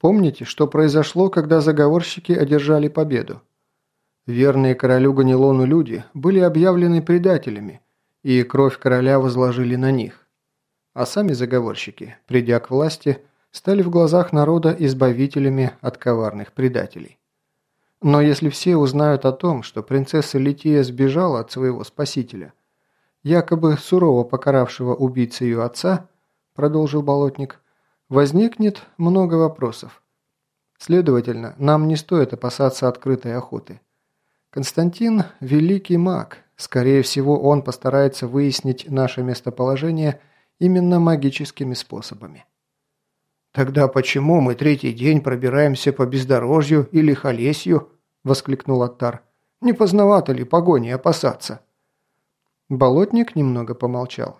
Помните, что произошло, когда заговорщики одержали победу? Верные королю Ганилону люди были объявлены предателями, и кровь короля возложили на них. А сами заговорщики, придя к власти, стали в глазах народа избавителями от коварных предателей. Но если все узнают о том, что принцесса Лития сбежала от своего спасителя, якобы сурово покаравшего убийцу ее отца, продолжил Болотник, возникнет много вопросов. Следовательно, нам не стоит опасаться открытой охоты. Константин – великий маг. Скорее всего, он постарается выяснить наше местоположение именно магическими способами. «Тогда почему мы третий день пробираемся по бездорожью или холесью?» – воскликнул Аттар. «Не поздновато ли погони опасаться?» Болотник немного помолчал.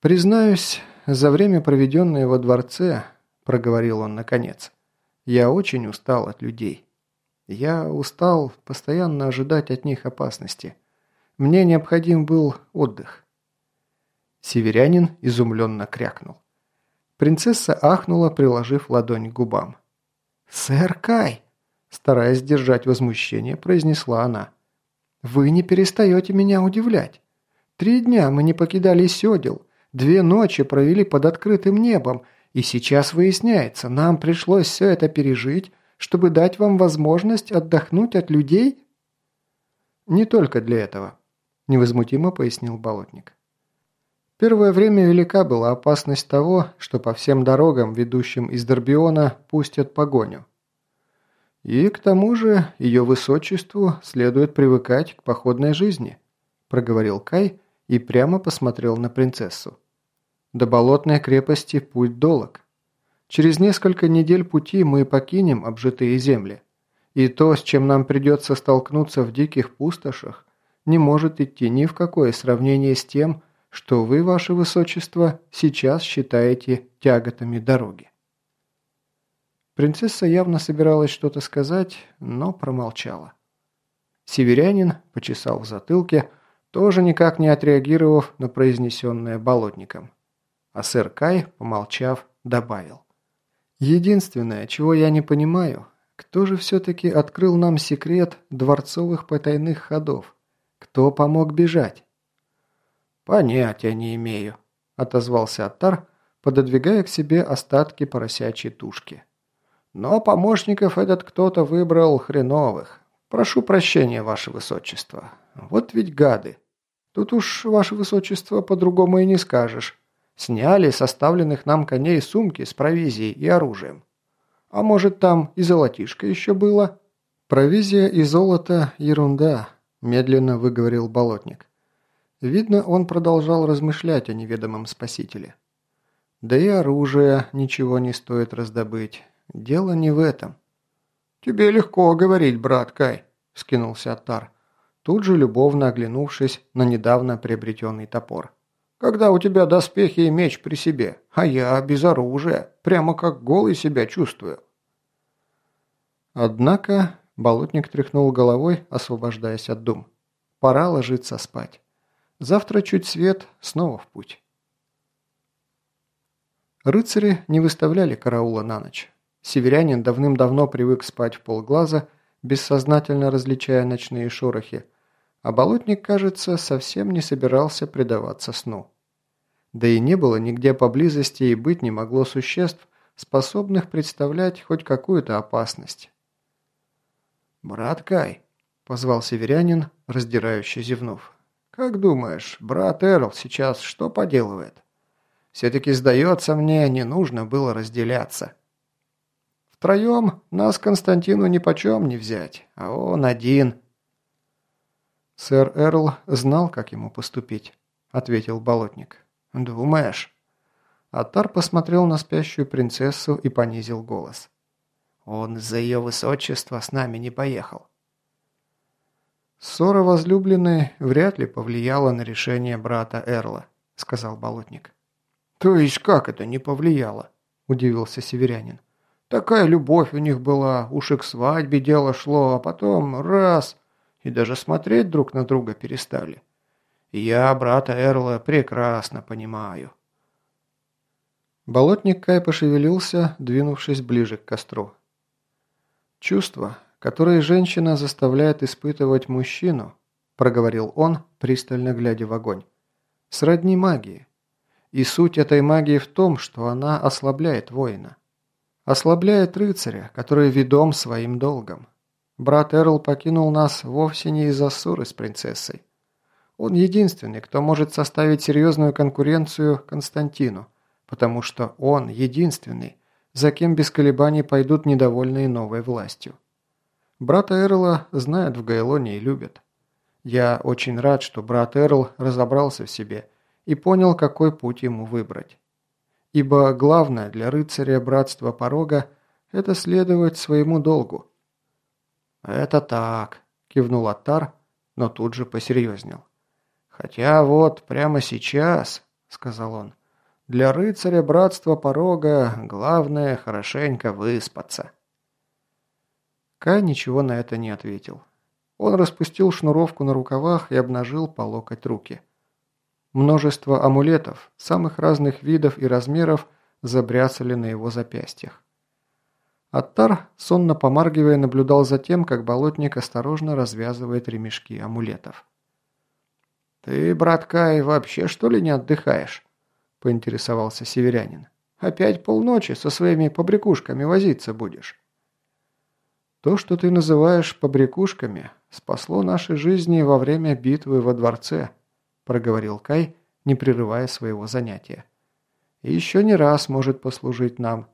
«Признаюсь, за время, проведенное во дворце, – проговорил он наконец, – я очень устал от людей. Я устал постоянно ожидать от них опасности. Мне необходим был отдых». Северянин изумленно крякнул. Принцесса ахнула, приложив ладонь к губам. «Сэр Кай!» – стараясь держать возмущение, произнесла она. «Вы не перестаете меня удивлять. Три дня мы не покидали седел, две ночи провели под открытым небом, и сейчас выясняется, нам пришлось все это пережить, чтобы дать вам возможность отдохнуть от людей?» «Не только для этого», – невозмутимо пояснил Болотник. Первое время велика была опасность того, что по всем дорогам, ведущим из Дорбиона, пустят погоню. И к тому же ее высочеству следует привыкать к походной жизни, проговорил Кай и прямо посмотрел на принцессу. До болотной крепости путь долог. Через несколько недель пути мы покинем обжитые земли. И то, с чем нам придется столкнуться в диких пустошах, не может идти ни в какое сравнение с тем, что вы, ваше высочество, сейчас считаете тяготами дороги. Принцесса явно собиралась что-то сказать, но промолчала. Северянин почесал в затылке, тоже никак не отреагировав на произнесенное болотником. А сэр Кай, помолчав, добавил. «Единственное, чего я не понимаю, кто же все-таки открыл нам секрет дворцовых потайных ходов? Кто помог бежать?» «Понятия не имею», – отозвался Аттар, пододвигая к себе остатки поросячьей тушки. «Но помощников этот кто-то выбрал хреновых. Прошу прощения, ваше высочество. Вот ведь гады. Тут уж, ваше высочество, по-другому и не скажешь. Сняли составленных нам коней сумки с провизией и оружием. А может, там и золотишко еще было?» «Провизия и золото – ерунда», – медленно выговорил болотник. Видно, он продолжал размышлять о неведомом спасителе. Да и оружие ничего не стоит раздобыть. Дело не в этом. «Тебе легко говорить, брат Кай», – скинулся Атар, тут же любовно оглянувшись на недавно приобретенный топор. «Когда у тебя доспехи и меч при себе, а я без оружия, прямо как голый себя чувствую». Однако болотник тряхнул головой, освобождаясь от дум. «Пора ложиться спать». Завтра чуть свет, снова в путь. Рыцари не выставляли караула на ночь. Северянин давным-давно привык спать в полглаза, бессознательно различая ночные шорохи, а болотник, кажется, совсем не собирался предаваться сну. Да и не было нигде поблизости и быть не могло существ, способных представлять хоть какую-то опасность. «Брат Кай», – позвал северянин, раздирающий зевнув. «Как думаешь, брат Эрл сейчас что поделывает? Все-таки, сдается мне, не нужно было разделяться. Втроем нас Константину нипочем не взять, а он один». «Сэр Эрл знал, как ему поступить», — ответил Болотник. «Думаешь?» Атар посмотрел на спящую принцессу и понизил голос. «Он за ее высочество с нами не поехал. «Ссора возлюбленной вряд ли повлияла на решение брата Эрла», – сказал Болотник. «То есть как это не повлияло?» – удивился северянин. «Такая любовь у них была, уж и к свадьбе дело шло, а потом раз – и даже смотреть друг на друга перестали. Я брата Эрла прекрасно понимаю». Болотник Кай пошевелился, двинувшись ближе к костру. «Чувства, которые женщина заставляет испытывать мужчину», проговорил он, пристально глядя в огонь, сродни магии. И суть этой магии в том, что она ослабляет воина. Ослабляет рыцаря, который ведом своим долгом. Брат Эрл покинул нас вовсе не из-за ссоры с принцессой. Он единственный, кто может составить серьезную конкуренцию Константину – потому что он единственный, за кем без колебаний пойдут недовольные новой властью. Брата Эрла знают в Гайлоне и любят. Я очень рад, что брат Эрл разобрался в себе и понял, какой путь ему выбрать. Ибо главное для рыцаря братства порога – это следовать своему долгу. «Это так», – кивнул Аттар, но тут же посерьезнел. «Хотя вот прямо сейчас», – сказал он, для рыцаря братства порога главное хорошенько выспаться. Кай ничего на это не ответил. Он распустил шнуровку на рукавах и обнажил по локоть руки. Множество амулетов, самых разных видов и размеров, забряцали на его запястьях. Аттар, сонно помаргивая, наблюдал за тем, как болотник осторожно развязывает ремешки амулетов. «Ты, брат Кай, вообще что ли не отдыхаешь?» – поинтересовался северянин. «Опять полночи со своими побрякушками возиться будешь?» «То, что ты называешь побрякушками, спасло наши жизни во время битвы во дворце», – проговорил Кай, не прерывая своего занятия. «И еще не раз может послужить нам.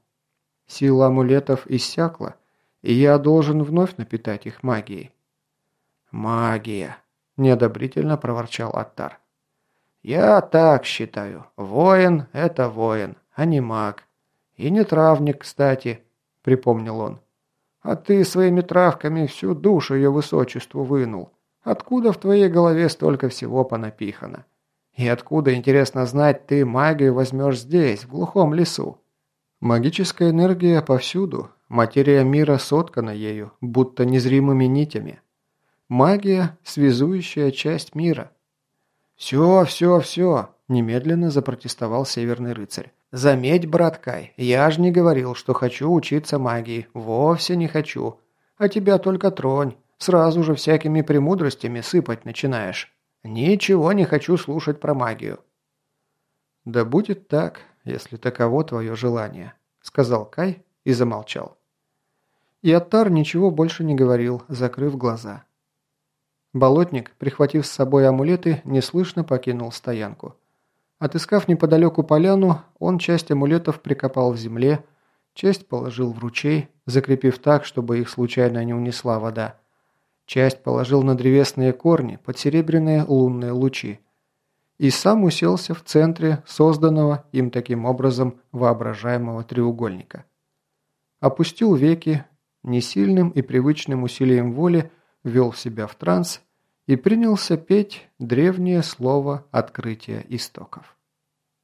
Сила амулетов иссякла, и я должен вновь напитать их магией». «Магия!» – неодобрительно проворчал Аттар. «Я так считаю. Воин – это воин, а не маг. И не травник, кстати», – припомнил он. «А ты своими травками всю душу ее высочеству вынул. Откуда в твоей голове столько всего понапихано? И откуда, интересно знать, ты магию возьмешь здесь, в глухом лесу?» Магическая энергия повсюду, материя мира соткана ею, будто незримыми нитями. Магия – связующая часть мира. «Все, все, все!» – немедленно запротестовал Северный рыцарь. «Заметь, брат Кай, я ж не говорил, что хочу учиться магии. Вовсе не хочу. А тебя только тронь. Сразу же всякими премудростями сыпать начинаешь. Ничего не хочу слушать про магию». «Да будет так, если таково твое желание», – сказал Кай и замолчал. И Аттар ничего больше не говорил, закрыв глаза. Болотник, прихватив с собой амулеты, неслышно покинул стоянку. Отыскав неподалеку поляну, он часть амулетов прикопал в земле, часть положил в ручей, закрепив так, чтобы их случайно не унесла вода. Часть положил на древесные корни под серебряные лунные лучи. И сам уселся в центре созданного им таким образом воображаемого треугольника. Опустил веки, несильным и привычным усилием воли ввел себя в транс и принялся петь древнее слово открытия истоков.